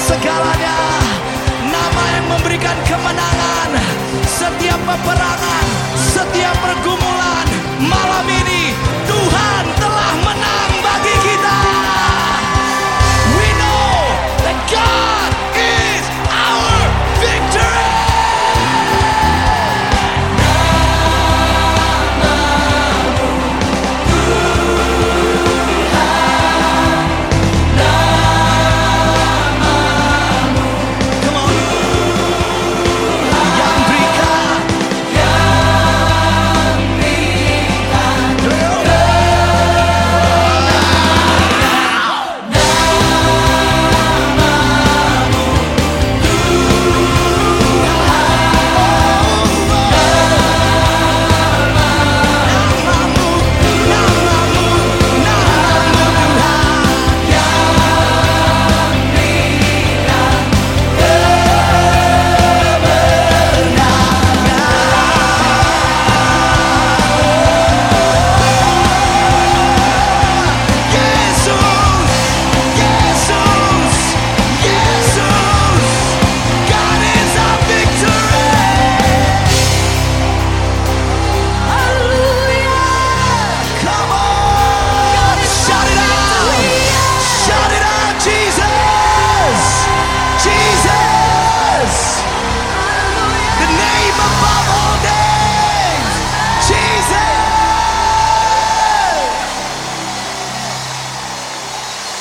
segalanya. Nama yang memberikan kemenangan. Setiap peperangan Setiap pergumulan. Malam ini Tuhan telah menang.